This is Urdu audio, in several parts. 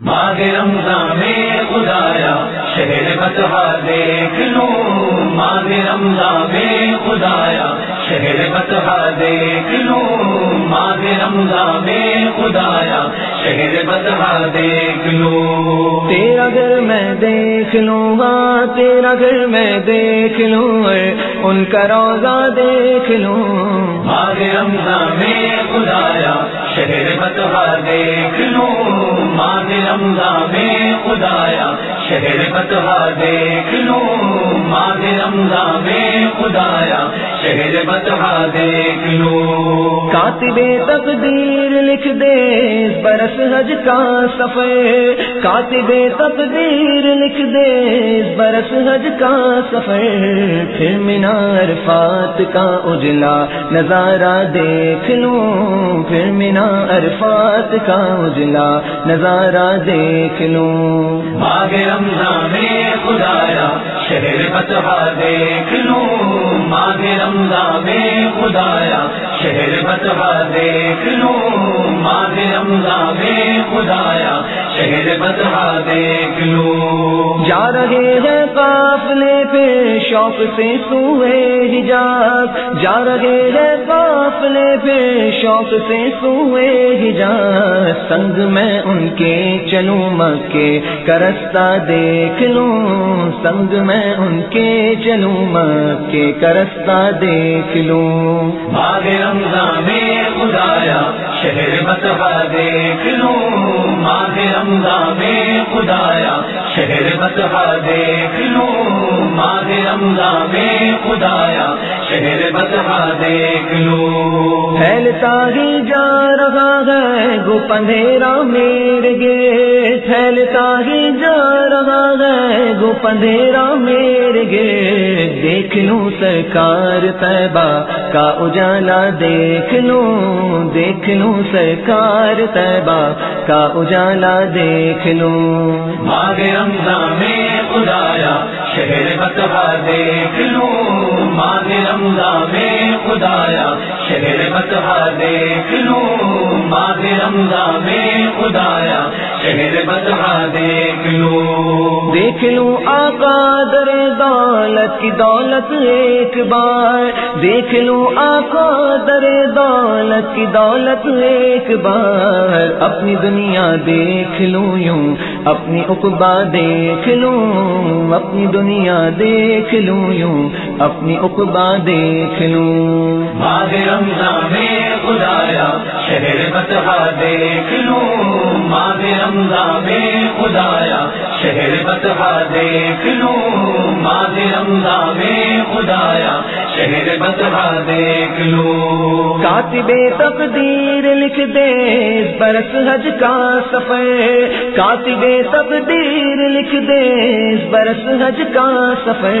ماغ رمضان میں خدایا، شہر بتہا دیکھ لوں ماغ رمضان میں خدایا، شہر بتہا دیکھ لوں ماغ رمضان میں خدایا، شہر بتہا دیکھ لوں تیرا گھر میں دیکھ لوں ہاں تیرا گھر میں دیکھ لوں ان کا روزہ دیکھ لوں ماغ رمضان میں خدایا شہر بتوا دیکھ لوں ماں رمضان میں خدایا۔ شہر بتہا دیکھ لوں ماغ رمضان میں خدایا شہر بتہا دیکھ لوں۔ کاتب تقدیر لکھ دے برس حج کا سفر۔ کاتب تقدیر لکھ دے برس حج کا سفر۔ پھر مینار فات کا اجلا نظارہ دیکھ لوں۔ پھر مینار فات کا اجلا نظارہ دیکھ لوں۔ ماغ رمضان میں خدایا، شہر بتہا دیکھ لوں۔ ماغ رمضان میں خدایا، شہر بتہا دیکھ لوں۔ ماغ رمضان میں خدایا شہر بتہا دیکھ لوں جا رہے ہیں قافلے پہ شوق سے سوئے حجاب جا رہے ہیں قافلے پہ شوق سے سوئے حجاب سنگ میں ان کے چلوں مکے کرستہ دیکھ لوں سنگ میں ان کے چلوں مکے کرستہ دیکھ لوں ماغ رمضان میں خدایا شہر بتہا دیکھ لوں رمضان میں خدایا، شہر بتہا دیکھ لوں ماغ رمضان میں خدایا، شہر بتہا دیکھ لوں پھیلتا ہی جا رہا ہے گو میرے گے پھیلتا ہی جا رہا ہے گو میرے گے دیکھ لوں سرکار طیبہ کا اجالا، دیکھ لوں دیکھ لوں سرکار طیبہ کا اجالا، دیکھ لوں۔ ماغ رمضان میں خدایا، شہر بتہا دیکھ لوں۔ ماغ رمضان میں خدایا، شہر بتہا دیکھ لوں۔ ماغ رمضان میں خدایا شہر بتہا دیکھ لوں دیکھ لوں آقا در دولت کی دولت ایک بار۔ دیکھ لوں آقا در دولت کی دولت ایک بار۔ اپنی دنیا دیکھ لوں یوں اپنی اقبا دیکھ لوں اپنی دنیا دیکھ لوں یوں اپنی اقبا دیکھ لوں ماغ رمضان میں خدایا شہر بتہا دیکھ حمزہ میں خدایا شہر بتہا دیکھ لوں ماغ حمزہ میں خدایا شہر بتہا دیکھ لوں کاتب تقدیر لکھ دے برس حج کا سفر۔ کاتب تقدیر لکھ دے برس حج کا سفر۔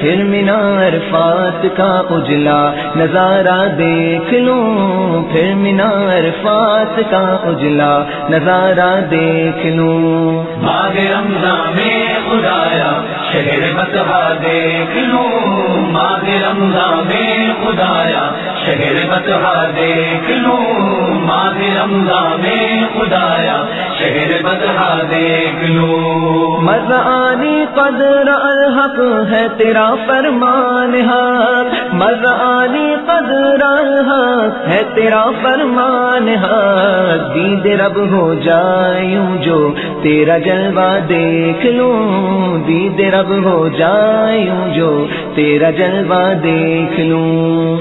پھر مینار فات کا اجلا نظارہ دیکھ لوں پھر مینار فات کا اجلا نظارہ دیکھ لوں ماغ رمضان میں خدایا شہر بتہا دیکھ لوں ماغ رمضان میں خدایا شہر بتہا دیکھ لوں ماغ رمضان میں خدایا شہر بتہا دیکھ لوں مزانی قدر الحق ہے تیرا فرمان حق۔ مزانی قدر الحق ہے تیرا فرمان حق۔ دید رب ہو جائوں جو تیرا جلوہ دیکھ لوں۔ دید رب ہو جائوں جو تیرا جلوہ دیکھ لوں۔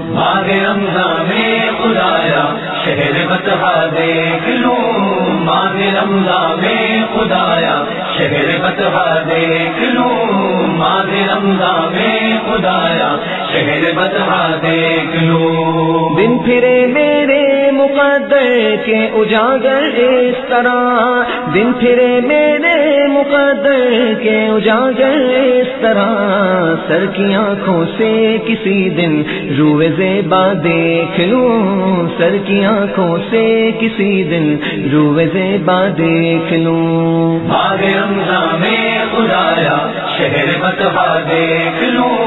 ماغ میں خدایا، شہر بتہا دیکھ لوں۔ ماغ رمضان میں خدایا، شہر بتہا دیکھ لوں۔ ماغ رمضان میں خدایا، شہر بتہا دیکھ لوں۔ دن پھرے میرے مقدر کے اجاگر اس طرح۔ دن پھرے میرے مقدر کے اجاگر اس طرح، سر کی آنکھوں سے کسی دن روئے زیبا دیکھ لوں۔ سر کی آنکھوں سے کسی دن روئے زیبا دیکھ لوں۔ ماغ رمضان میں خدایا، شہر بتہا دیکھ لوں۔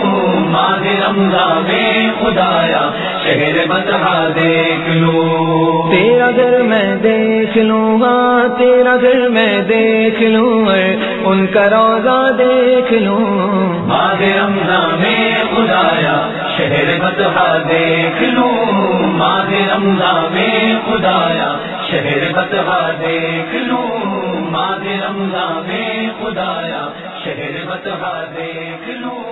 ماغ رمضان میں خدایا شہر بتہا دیکھ لوں تیرا گھر میں دیکھ لوں ہاں تیرا گھر میں دیکھ لوں ان کا روزہ دیکھ لوں۔ ماہ رمضان میں خدایا شہر بتہا دیکھ لوں۔ ماہ رمضان میں خدایا شہر بتہا دیکھ لوں۔ ماہ رمضان میں خدایا شہر بتہا دیکھ لوں۔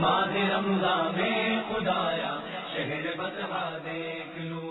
ماہ رمضان میں خدایا۔ شہر دیکھ لوں